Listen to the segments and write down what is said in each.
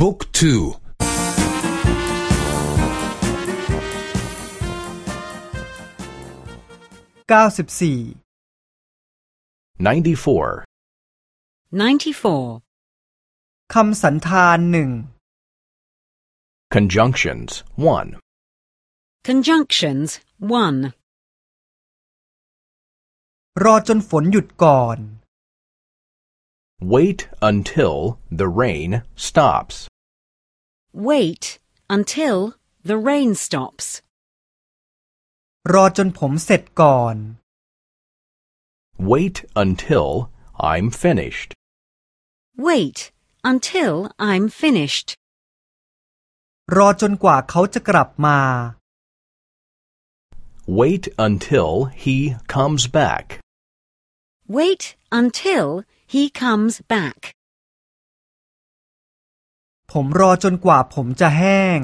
บุ๊กทูเก้าสิบสี่ 94. 94. คำสันธานหนึ่ง Conjunctions 1. Conjunctions 1. รอจนฝนหยุดก่อน Wait until the rain stops. Wait until the rain stops. รอจนผมเสร็จก่อน Wait until I'm finished. Wait until I'm finished. รอจนกว่าเขาจะกลับมา Wait until he comes back. Wait until he comes back. ผมรอจนกว่าผมจะแห้ง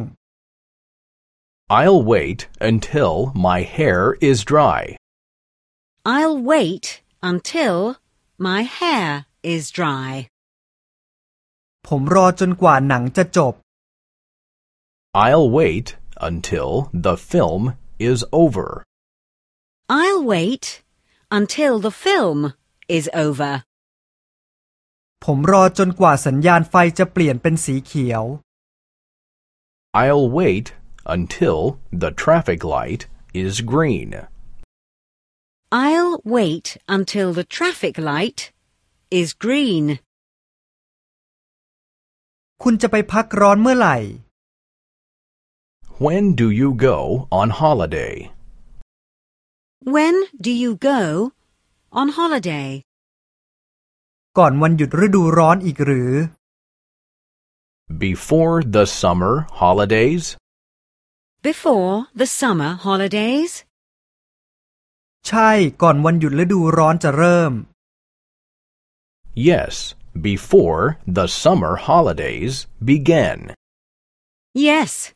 I'll wait until my hair is dry. I'll wait until my hair is dry. ผมรอจนกว่าหนังจะจบ I'll wait until the film is over. I'll wait until the film is over. ผมรอจนกว่าสัญญาณไฟจะเปลี่ยนเป็นสีเขียว I'll wait until the traffic light is green. I'll wait until the traffic light is green. คุณจะไปพักร้อนเมื่อไหร่ When do you go on holiday? When do you go on holiday? ก่อนวันหยุดฤดูร้อนอีกหรือ Before the summer holidays? Before the summer holidays? ใช่ก่อนวันหยุดฤดูร้อนจะเริ่ม Yes, before the summer holidays begin. Yes.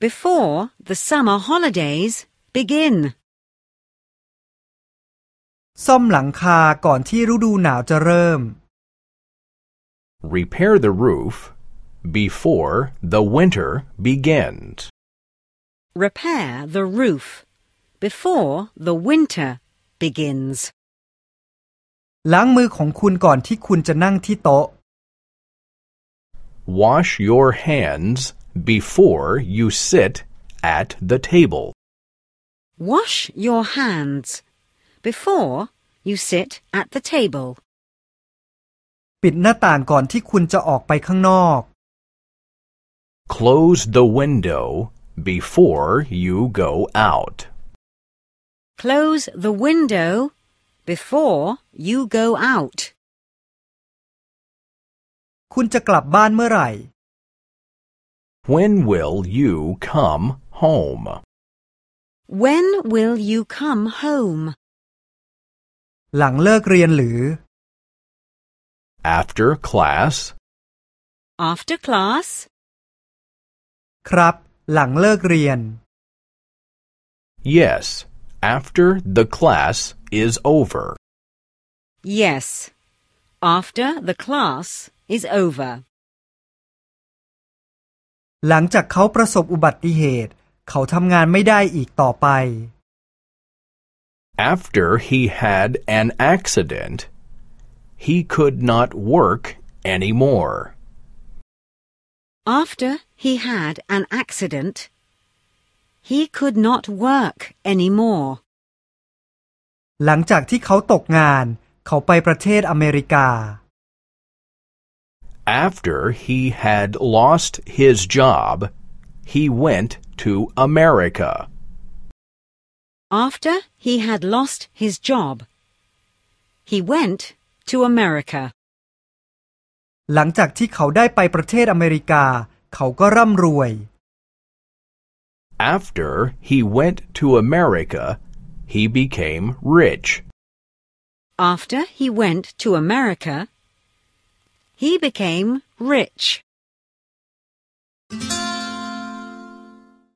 Before the summer holidays begin. ซ่อมหลังคาก่อนที่ฤดูหนาวจะเริ่ม Repair the roof before the winter begins. Repair the roof before the winter begins. ล้างมือของคุณก่อนที่คุณจะนั่งที่โต๊ะ Wash your hands before you sit at the table. Wash your hands before you sit at the table. ปิดหน้าต่างก่อนที่คุณจะออกไปข้างนอก Close the window before you go out. Close the window before you go out. คุณจะกลับบ้านเมื่อไหร่ When will you come home? When will you come home? หลังเลิกเรียนหรือ After class? After class? ครับ หลังเลิกเรียน Yes, after the class is over. Yes. After the class is over. หลังจากเขาประสบอุบัติเหตุ เขาทำงานไม่ได้อีกต่อไป After he had an accident, he could not work anymore. After he had an accident, he could not work anymore. หลังจากที่เขาตกงาน เขาไปประเทศอเมริกา After he had lost his job, he went to America. After he had lost his job, he went to America. หลังจากที่เขาได้ไปประเทศอเมริกา เขาก็ร่ำรวย After he went to America, he became rich. After he went to America, he became rich.